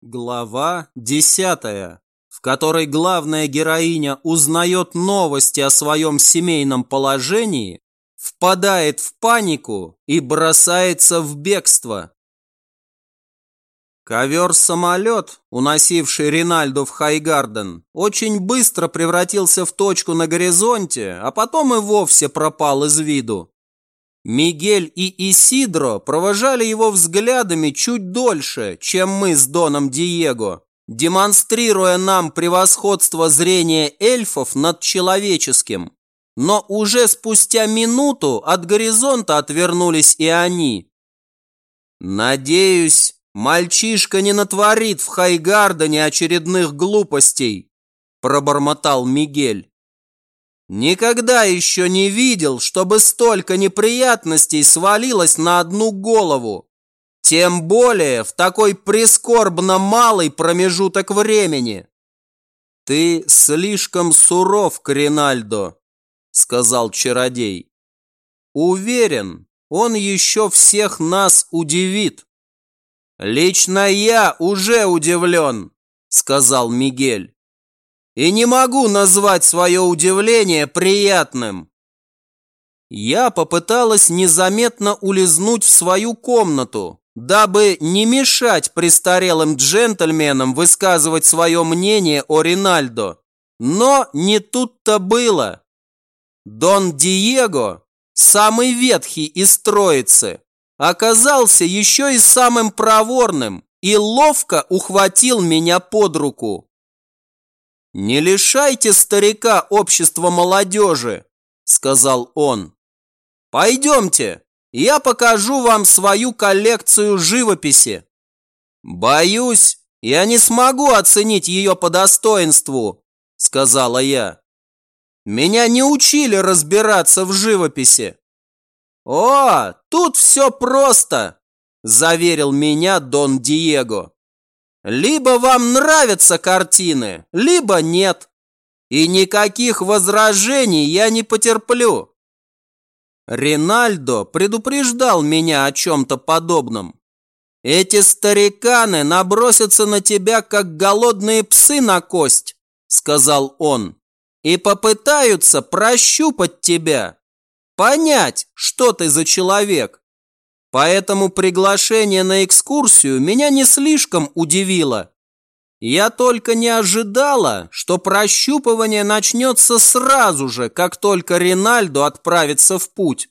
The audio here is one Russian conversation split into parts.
Глава десятая, в которой главная героиня узнает новости о своем семейном положении, впадает в панику и бросается в бегство. Ковер-самолет, уносивший Ринальду в Хайгарден, очень быстро превратился в точку на горизонте, а потом и вовсе пропал из виду. Мигель и Исидро провожали его взглядами чуть дольше, чем мы с Доном Диего, демонстрируя нам превосходство зрения эльфов над человеческим. Но уже спустя минуту от горизонта отвернулись и они. «Надеюсь, мальчишка не натворит в Хайгардене очередных глупостей», пробормотал Мигель. Никогда еще не видел, чтобы столько неприятностей свалилось на одну голову. Тем более в такой прискорбно малый промежуток времени. «Ты слишком суров, Кринальдо», — сказал чародей. «Уверен, он еще всех нас удивит». «Лично я уже удивлен», — сказал Мигель и не могу назвать свое удивление приятным. Я попыталась незаметно улизнуть в свою комнату, дабы не мешать престарелым джентльменам высказывать свое мнение о Ринальдо. Но не тут-то было. Дон Диего, самый ветхий из троицы, оказался еще и самым проворным и ловко ухватил меня под руку. «Не лишайте старика общества молодежи», – сказал он. «Пойдемте, я покажу вам свою коллекцию живописи. Боюсь, я не смогу оценить ее по достоинству», – сказала я. «Меня не учили разбираться в живописи». «О, тут все просто», – заверил меня Дон Диего. Либо вам нравятся картины, либо нет. И никаких возражений я не потерплю. Ринальдо предупреждал меня о чем-то подобном. Эти стариканы набросятся на тебя, как голодные псы на кость, сказал он, и попытаются прощупать тебя, понять, что ты за человек. Поэтому приглашение на экскурсию меня не слишком удивило. Я только не ожидала, что прощупывание начнется сразу же, как только Ринальдо отправится в путь.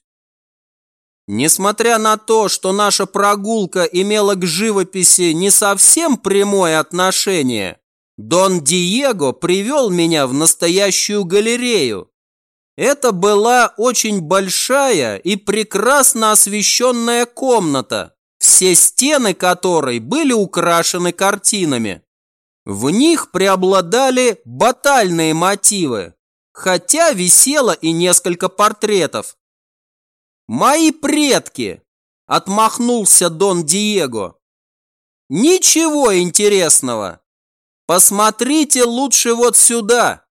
Несмотря на то, что наша прогулка имела к живописи не совсем прямое отношение, Дон Диего привел меня в настоящую галерею, это была очень большая и прекрасно освещенная комната, все стены которой были украшены картинами. В них преобладали батальные мотивы, хотя висело и несколько портретов. «Мои предки!» – отмахнулся Дон Диего. «Ничего интересного! Посмотрите лучше вот сюда!»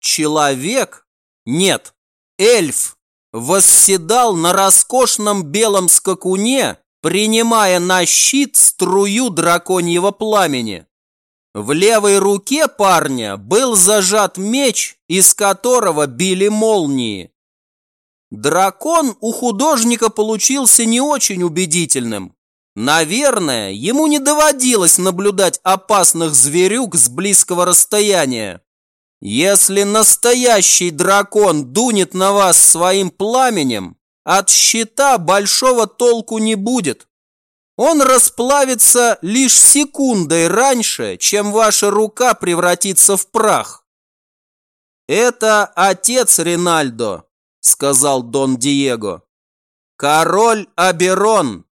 Человек, нет, эльф, восседал на роскошном белом скакуне, принимая на щит струю драконьего пламени. В левой руке парня был зажат меч, из которого били молнии. Дракон у художника получился не очень убедительным. Наверное, ему не доводилось наблюдать опасных зверюк с близкого расстояния. Если настоящий дракон дунет на вас своим пламенем, от щита большого толку не будет. Он расплавится лишь секундой раньше, чем ваша рука превратится в прах. «Это отец Ринальдо», — сказал Дон Диего. «Король Аберон».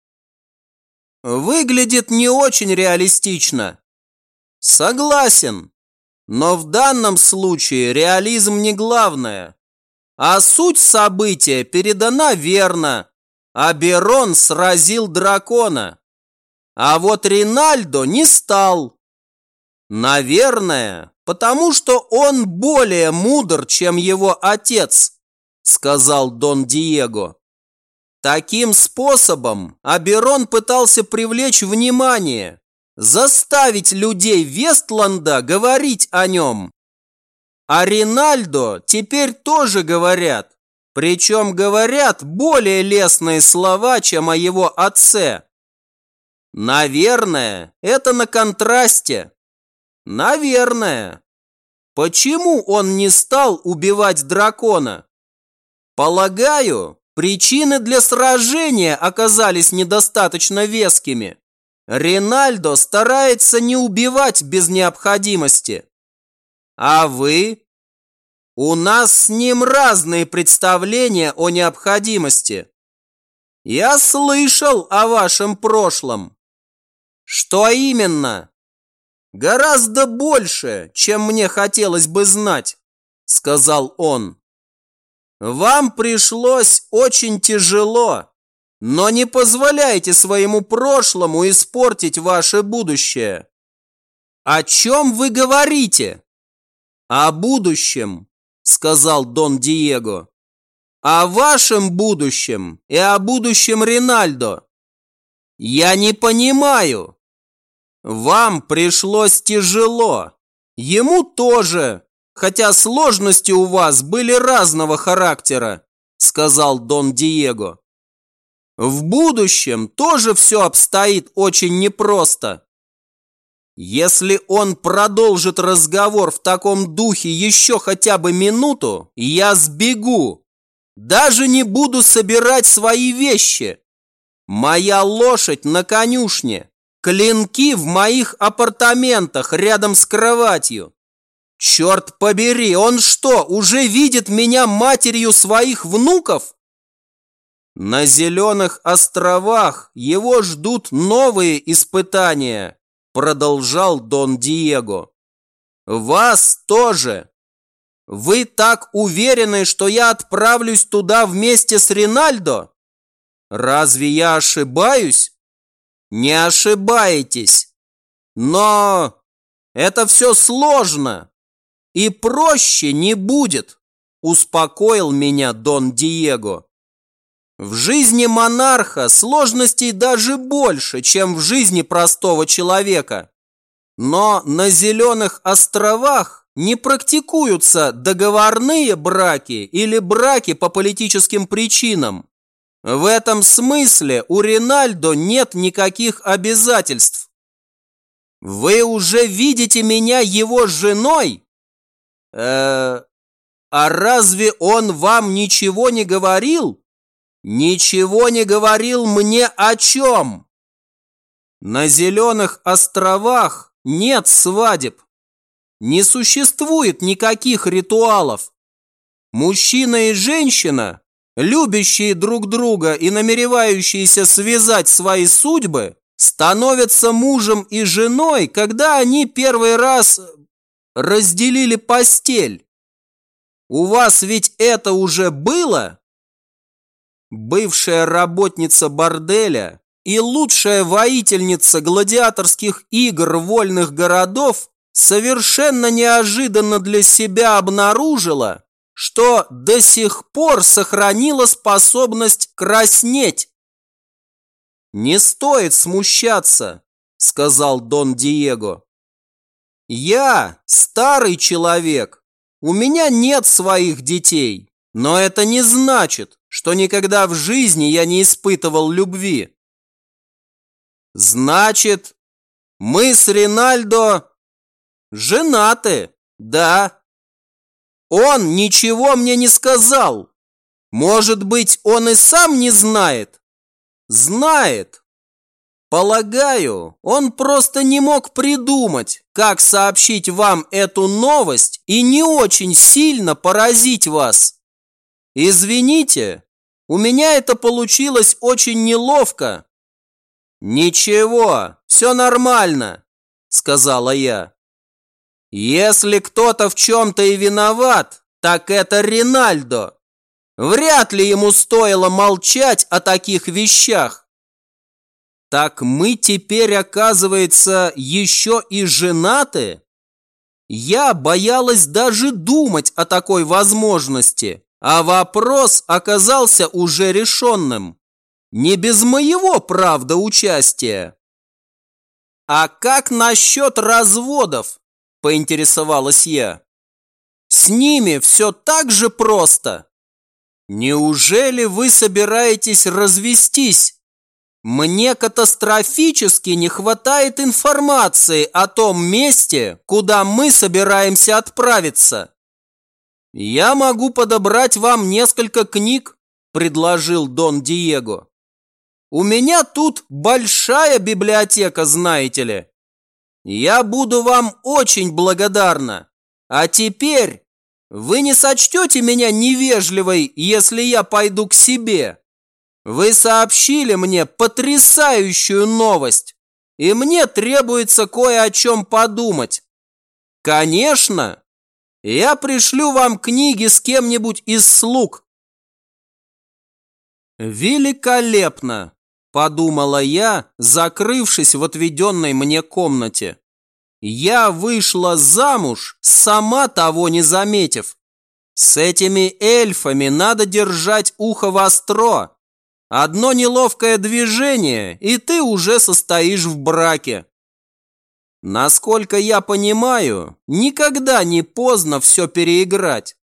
Выглядит не очень реалистично. Согласен, но в данном случае реализм не главное. А суть события передана верно. Аберон сразил дракона. А вот Ринальдо не стал. Наверное, потому что он более мудр, чем его отец, сказал Дон Диего. Таким способом Аберон пытался привлечь внимание, заставить людей Вестланда говорить о нем. А Ринальдо теперь тоже говорят, причем говорят более лестные слова, чем о его отце. Наверное, это на контрасте. Наверное. Почему он не стал убивать дракона? Полагаю, причины для сражения оказались недостаточно вескими. Ринальдо старается не убивать без необходимости. А вы? У нас с ним разные представления о необходимости. Я слышал о вашем прошлом. Что именно? Гораздо больше, чем мне хотелось бы знать, сказал он. Вам пришлось очень тяжело, но не позволяйте своему прошлому испортить ваше будущее. О чем вы говорите? О будущем, сказал Дон Диего. О вашем будущем и о будущем Ринальдо. Я не понимаю, вам пришлось тяжело. Ему тоже, хотя сложности у вас были разного характера, сказал Дон Диего. В будущем тоже все обстоит очень непросто. Если он продолжит разговор в таком духе еще хотя бы минуту, я сбегу. Даже не буду собирать свои вещи. Моя лошадь на конюшне. Клинки в моих апартаментах рядом с кроватью. Черт побери, он что, уже видит меня матерью своих внуков? На Зеленых островах его ждут новые испытания, продолжал Дон Диего. Вас тоже. Вы так уверены, что я отправлюсь туда вместе с Ринальдо? Разве я ошибаюсь? Не ошибаетесь. Но это все сложно. И проще не будет, успокоил меня Дон Диего. В жизни монарха сложностей даже больше, чем в жизни простого человека. Но на Зеленых островах не практикуются договорные браки или браки по политическим причинам. В этом смысле у Ринальдо нет никаких обязательств. Вы уже видите меня его женой? Э, а разве он вам ничего не говорил? Ничего не говорил мне о чем? На Зеленых островах нет свадеб. Не существует никаких ритуалов. Мужчина и женщина любящие друг друга и намеревающиеся связать свои судьбы, становятся мужем и женой, когда они первый раз разделили постель. У вас ведь это уже было? Бывшая работница борделя и лучшая воительница гладиаторских игр вольных городов совершенно неожиданно для себя обнаружила, что до сих пор сохранила способность краснеть. «Не стоит смущаться», – сказал Дон Диего. «Я старый человек, у меня нет своих детей, но это не значит, что никогда в жизни я не испытывал любви». «Значит, мы с Ринальдо женаты, да?» Он ничего мне не сказал. Может быть, он и сам не знает? Знает. Полагаю, он просто не мог придумать, как сообщить вам эту новость и не очень сильно поразить вас. Извините, у меня это получилось очень неловко. Ничего, все нормально, сказала я. Если кто-то в чем-то и виноват, так это Ринальдо. Вряд ли ему стоило молчать о таких вещах. Так мы теперь, оказывается, еще и женаты? Я боялась даже думать о такой возможности, а вопрос оказался уже решенным. Не без моего, правда, участия. А как насчет разводов? Поинтересовалась я. С ними все так же просто. Неужели вы собираетесь развестись? Мне катастрофически не хватает информации о том месте, куда мы собираемся отправиться. Я могу подобрать вам несколько книг, предложил Дон Диего. У меня тут большая библиотека, знаете ли. Я буду вам очень благодарна. А теперь вы не сочтете меня невежливой, если я пойду к себе. Вы сообщили мне потрясающую новость, и мне требуется кое о чем подумать. Конечно, я пришлю вам книги с кем-нибудь из слуг. Великолепно, подумала я, закрывшись в отведенной мне комнате. Я вышла замуж, сама того не заметив. С этими эльфами надо держать ухо востро. Одно неловкое движение, и ты уже состоишь в браке. Насколько я понимаю, никогда не поздно все переиграть.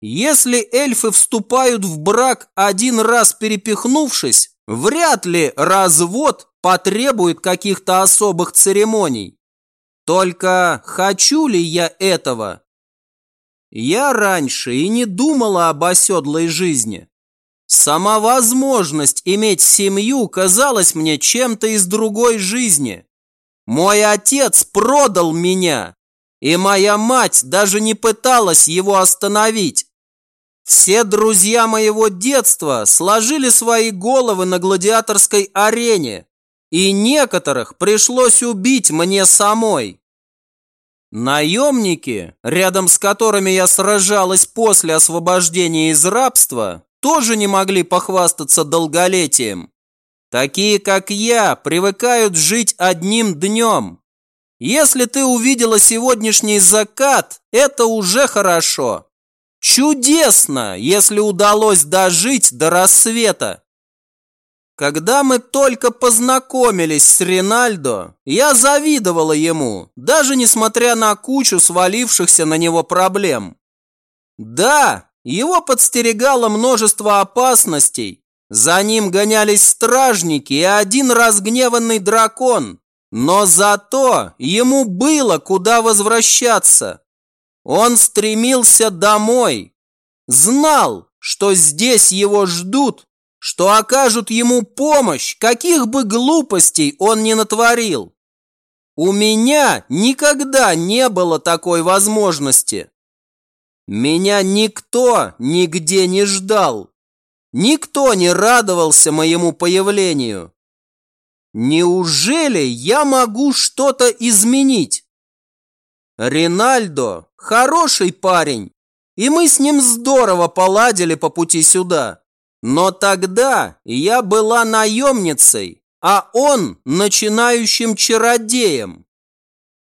Если эльфы вступают в брак один раз перепихнувшись, вряд ли развод потребует каких-то особых церемоний. Только хочу ли я этого? Я раньше и не думала об оседлой жизни. Сама возможность иметь семью казалась мне чем-то из другой жизни. Мой отец продал меня, и моя мать даже не пыталась его остановить. Все друзья моего детства сложили свои головы на гладиаторской арене, и некоторых пришлось убить мне самой. Наемники, рядом с которыми я сражалась после освобождения из рабства, тоже не могли похвастаться долголетием. Такие, как я, привыкают жить одним днем. Если ты увидела сегодняшний закат, это уже хорошо. Чудесно, если удалось дожить до рассвета. Когда мы только познакомились с Ринальдо, я завидовала ему, даже несмотря на кучу свалившихся на него проблем. Да, его подстерегало множество опасностей. За ним гонялись стражники и один разгневанный дракон. Но зато ему было куда возвращаться. Он стремился домой. Знал, что здесь его ждут что окажут ему помощь, каких бы глупостей он ни натворил. У меня никогда не было такой возможности. Меня никто нигде не ждал. Никто не радовался моему появлению. Неужели я могу что-то изменить? Ринальдо хороший парень, и мы с ним здорово поладили по пути сюда. Но тогда я была наемницей, а он начинающим чародеем.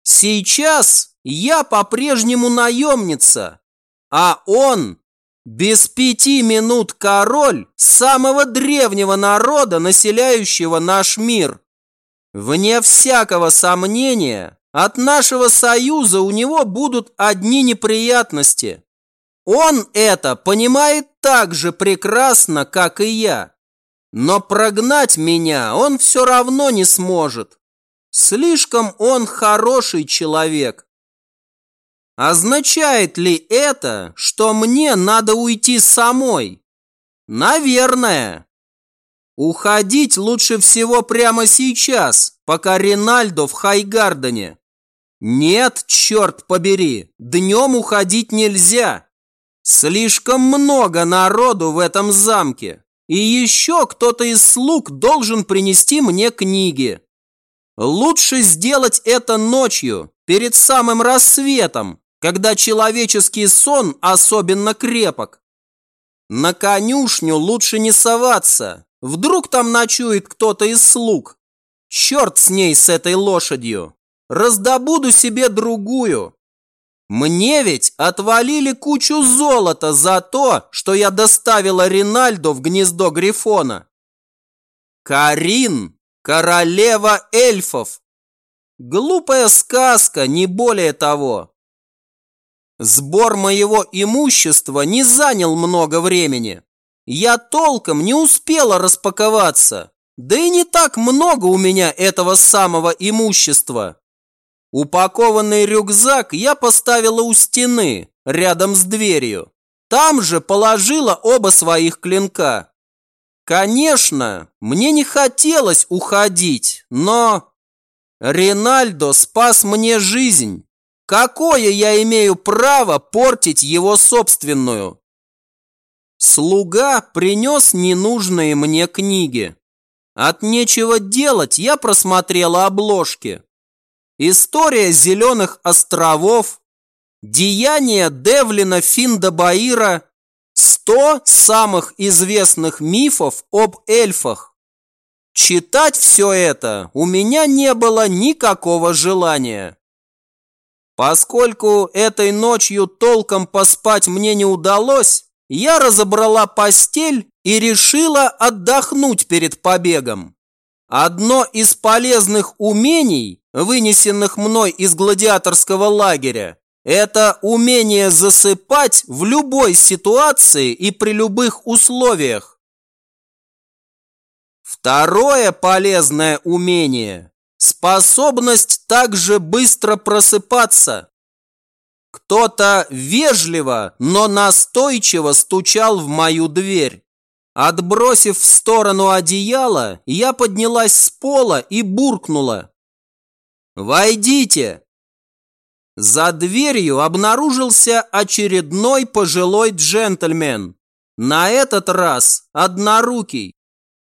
Сейчас я по-прежнему наемница, а он без пяти минут король самого древнего народа, населяющего наш мир. Вне всякого сомнения, от нашего союза у него будут одни неприятности. Он это понимает так же прекрасно, как и я. Но прогнать меня он все равно не сможет. Слишком он хороший человек. Означает ли это, что мне надо уйти самой? Наверное. Уходить лучше всего прямо сейчас, пока Ринальдо в Хайгардене. Нет, черт побери, днем уходить нельзя. Слишком много народу в этом замке. И еще кто-то из слуг должен принести мне книги. Лучше сделать это ночью, перед самым рассветом, когда человеческий сон особенно крепок. На конюшню лучше не соваться. Вдруг там ночует кто-то из слуг. Черт с ней, с этой лошадью. Раздобуду себе другую. Мне ведь отвалили кучу золота за то, что я доставила Ринальдо в гнездо Грифона. Карин – королева эльфов. Глупая сказка, не более того. Сбор моего имущества не занял много времени. Я толком не успела распаковаться, да и не так много у меня этого самого имущества. Упакованный рюкзак я поставила у стены, рядом с дверью. Там же положила оба своих клинка. Конечно, мне не хотелось уходить, но... Ринальдо спас мне жизнь. Какое я имею право портить его собственную? Слуга принес ненужные мне книги. От нечего делать я просмотрела обложки. История Зеленых островов, Деяния Девлина Финдабаира, 100 самых известных мифов об эльфах. Читать все это у меня не было никакого желания. Поскольку этой ночью толком поспать мне не удалось, я разобрала постель и решила отдохнуть перед побегом. Одно из полезных умений, вынесенных мной из гладиаторского лагеря, это умение засыпать в любой ситуации и при любых условиях. Второе полезное умение – способность также быстро просыпаться. Кто-то вежливо, но настойчиво стучал в мою дверь. Отбросив в сторону одеяло, я поднялась с пола и буркнула. «Войдите!» За дверью обнаружился очередной пожилой джентльмен. На этот раз однорукий.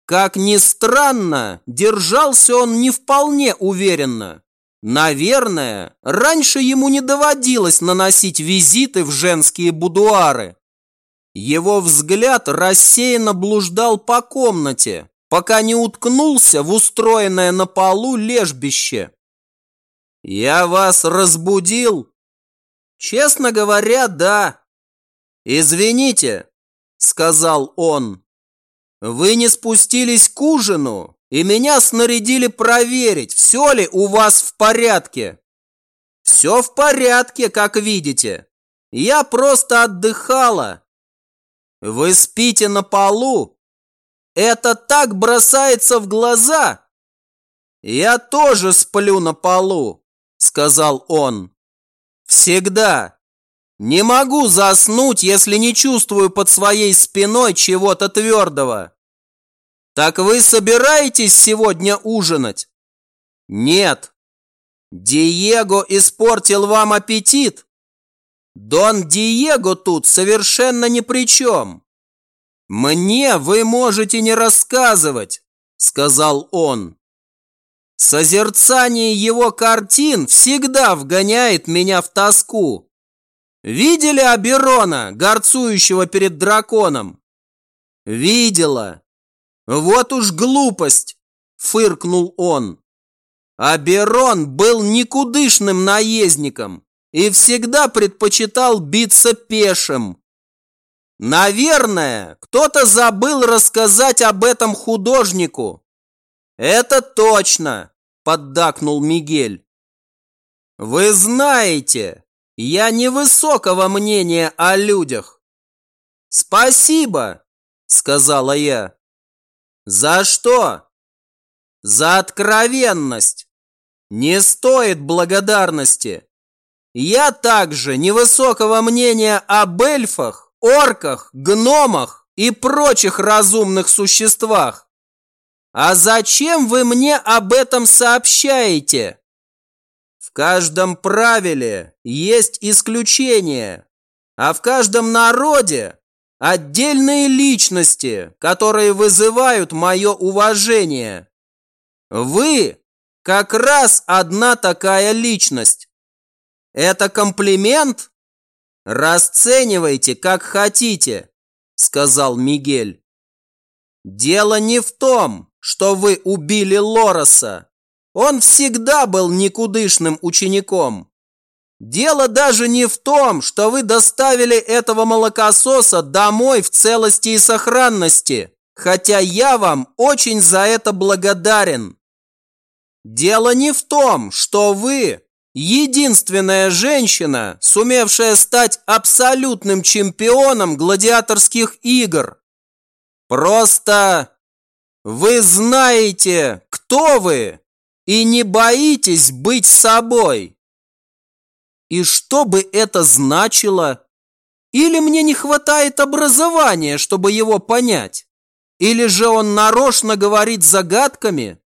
Как ни странно, держался он не вполне уверенно. Наверное, раньше ему не доводилось наносить визиты в женские будуары. Его взгляд рассеянно блуждал по комнате, пока не уткнулся в устроенное на полу лежбище. «Я вас разбудил?» «Честно говоря, да». «Извините», — сказал он. «Вы не спустились к ужину, и меня снарядили проверить, все ли у вас в порядке. Все в порядке, как видите. Я просто отдыхала. Вы спите на полу? Это так бросается в глаза. Я тоже сплю на полу, сказал он. Всегда. Не могу заснуть, если не чувствую под своей спиной чего-то твердого. Так вы собираетесь сегодня ужинать? Нет. Диего испортил вам аппетит? Дон Диего тут совершенно ни при чем. Мне вы можете не рассказывать, сказал он. Созерцание его картин всегда вгоняет меня в тоску. Видели Аберона, горцующего перед драконом? Видела. «Вот уж глупость!» – фыркнул он. Аберон был никудышным наездником и всегда предпочитал биться пешим. Наверное, кто-то забыл рассказать об этом художнику. Это точно, поддакнул Мигель. Вы знаете, я невысокого мнения о людях. Спасибо, сказала я. За что? За откровенность. Не стоит благодарности. Я также невысокого мнения об эльфах, орках, гномах и прочих разумных существах. А зачем вы мне об этом сообщаете? В каждом правиле есть исключение, а в каждом народе Отдельные личности, которые вызывают мое уважение. Вы как раз одна такая личность. Это комплимент? Расценивайте, как хотите, сказал Мигель. Дело не в том, что вы убили Лороса. Он всегда был никудышным учеником. Дело даже не в том, что вы доставили этого молокососа домой в целости и сохранности, хотя я вам очень за это благодарен. дело не в том, что вы единственная женщина, сумевшая стать абсолютным чемпионом гладиаторских игр. Просто вы знаете, кто вы, и не боитесь быть собой. И что бы это значило? Или мне не хватает образования, чтобы его понять? Или же он нарочно говорит загадками?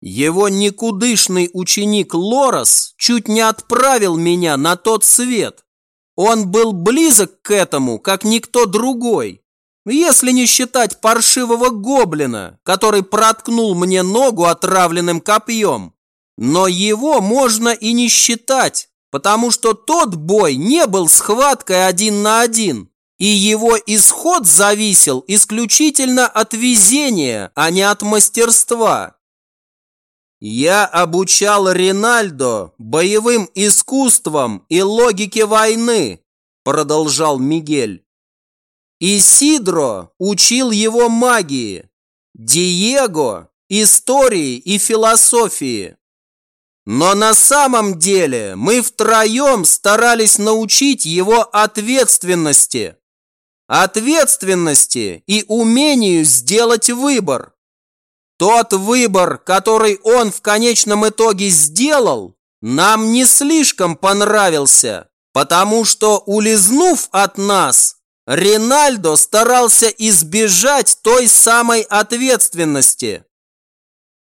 Его никудышный ученик Лорос чуть не отправил меня на тот свет. Он был близок к этому, как никто другой. Если не считать паршивого гоблина, который проткнул мне ногу отравленным копьем. Но его можно и не считать, потому что тот бой не был схваткой один на один, и его исход зависел исключительно от везения, а не от мастерства. Я обучал Ринальдо боевым искусствам и логике войны, продолжал Мигель. Исидро учил его магии, Диего – истории и философии. Но на самом деле мы втроем старались научить его ответственности. Ответственности и умению сделать выбор. Тот выбор, который он в конечном итоге сделал, нам не слишком понравился, потому что, улизнув от нас, Ринальдо старался избежать той самой ответственности.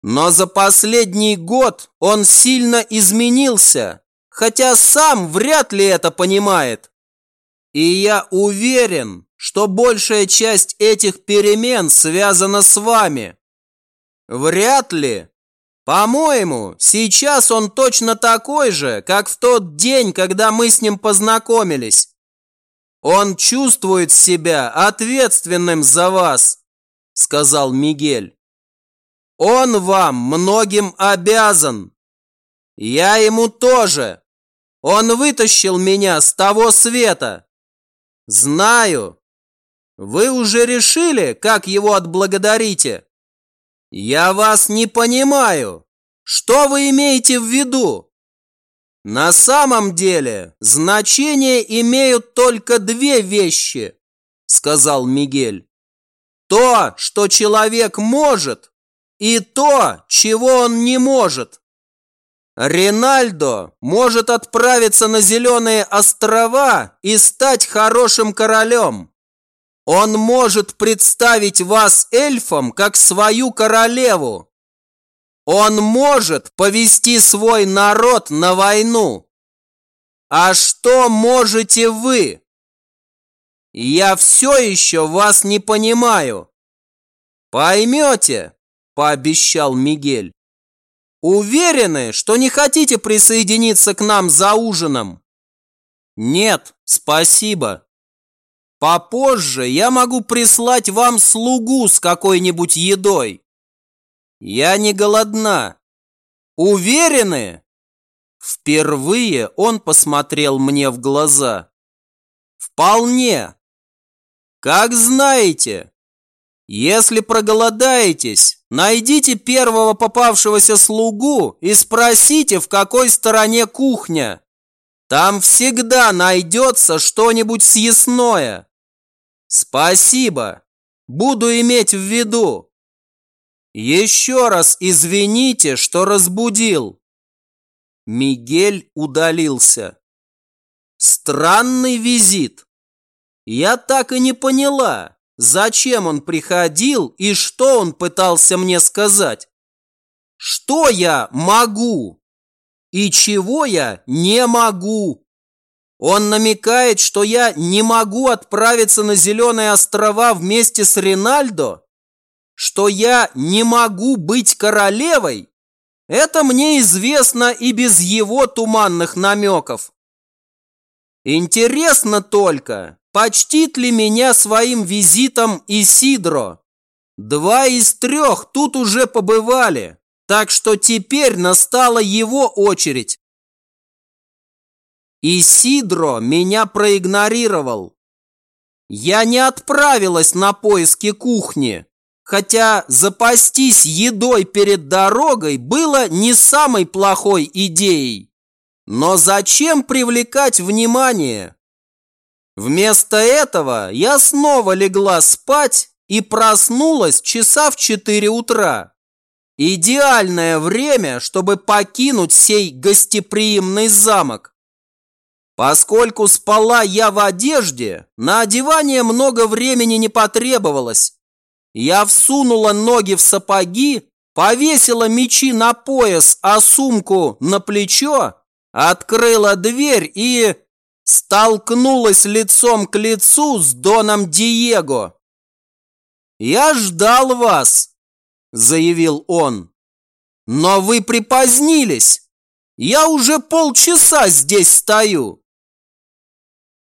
Но за последний год он сильно изменился, хотя сам вряд ли это понимает. И я уверен, что большая часть этих перемен связана с вами. Вряд ли. По-моему, сейчас он точно такой же, как в тот день, когда мы с ним познакомились. Он чувствует себя ответственным за вас, сказал Мигель. Он вам многим обязан. Я ему тоже. Он вытащил меня с того света. Знаю. Вы уже решили, как его отблагодарите? Я вас не понимаю. Что вы имеете в виду? На самом деле, значение имеют только две вещи, сказал Мигель. То, что человек может, и то, чего он не может. Ринальдо может отправиться на Зеленые острова и стать хорошим королем. Он может представить вас эльфом как свою королеву. Он может повести свой народ на войну. А что можете вы? Я все еще вас не понимаю. Поймете, пообещал Мигель. Уверены, что не хотите присоединиться к нам за ужином? Нет, спасибо. Попозже я могу прислать вам слугу с какой-нибудь едой. Я не голодна. Уверены? Впервые он посмотрел мне в глаза. Вполне. Как знаете. Если проголодаетесь, найдите первого попавшегося слугу и спросите, в какой стороне кухня. Там всегда найдется что-нибудь съестное. Спасибо. Буду иметь в виду. Еще раз извините, что разбудил. Мигель удалился. Странный визит. Я так и не поняла, зачем он приходил и что он пытался мне сказать. Что я могу и чего я не могу. Он намекает, что я не могу отправиться на Зеленые острова вместе с Ринальдо? Что я не могу быть королевой? Это мне известно и без его туманных намеков. Интересно только, почтит ли меня своим визитом Исидро? Два из трех тут уже побывали, так что теперь настала его очередь. Исидро меня проигнорировал. Я не отправилась на поиски кухни. Хотя запастись едой перед дорогой было не самой плохой идеей. Но зачем привлекать внимание? Вместо этого я снова легла спать и проснулась часа в 4 утра. Идеальное время, чтобы покинуть сей гостеприимный замок. Поскольку спала я в одежде, на одевание много времени не потребовалось. Я всунула ноги в сапоги, повесила мечи на пояс, а сумку на плечо, открыла дверь и столкнулась лицом к лицу с Доном Диего. «Я ждал вас», – заявил он. «Но вы припозднились. Я уже полчаса здесь стою.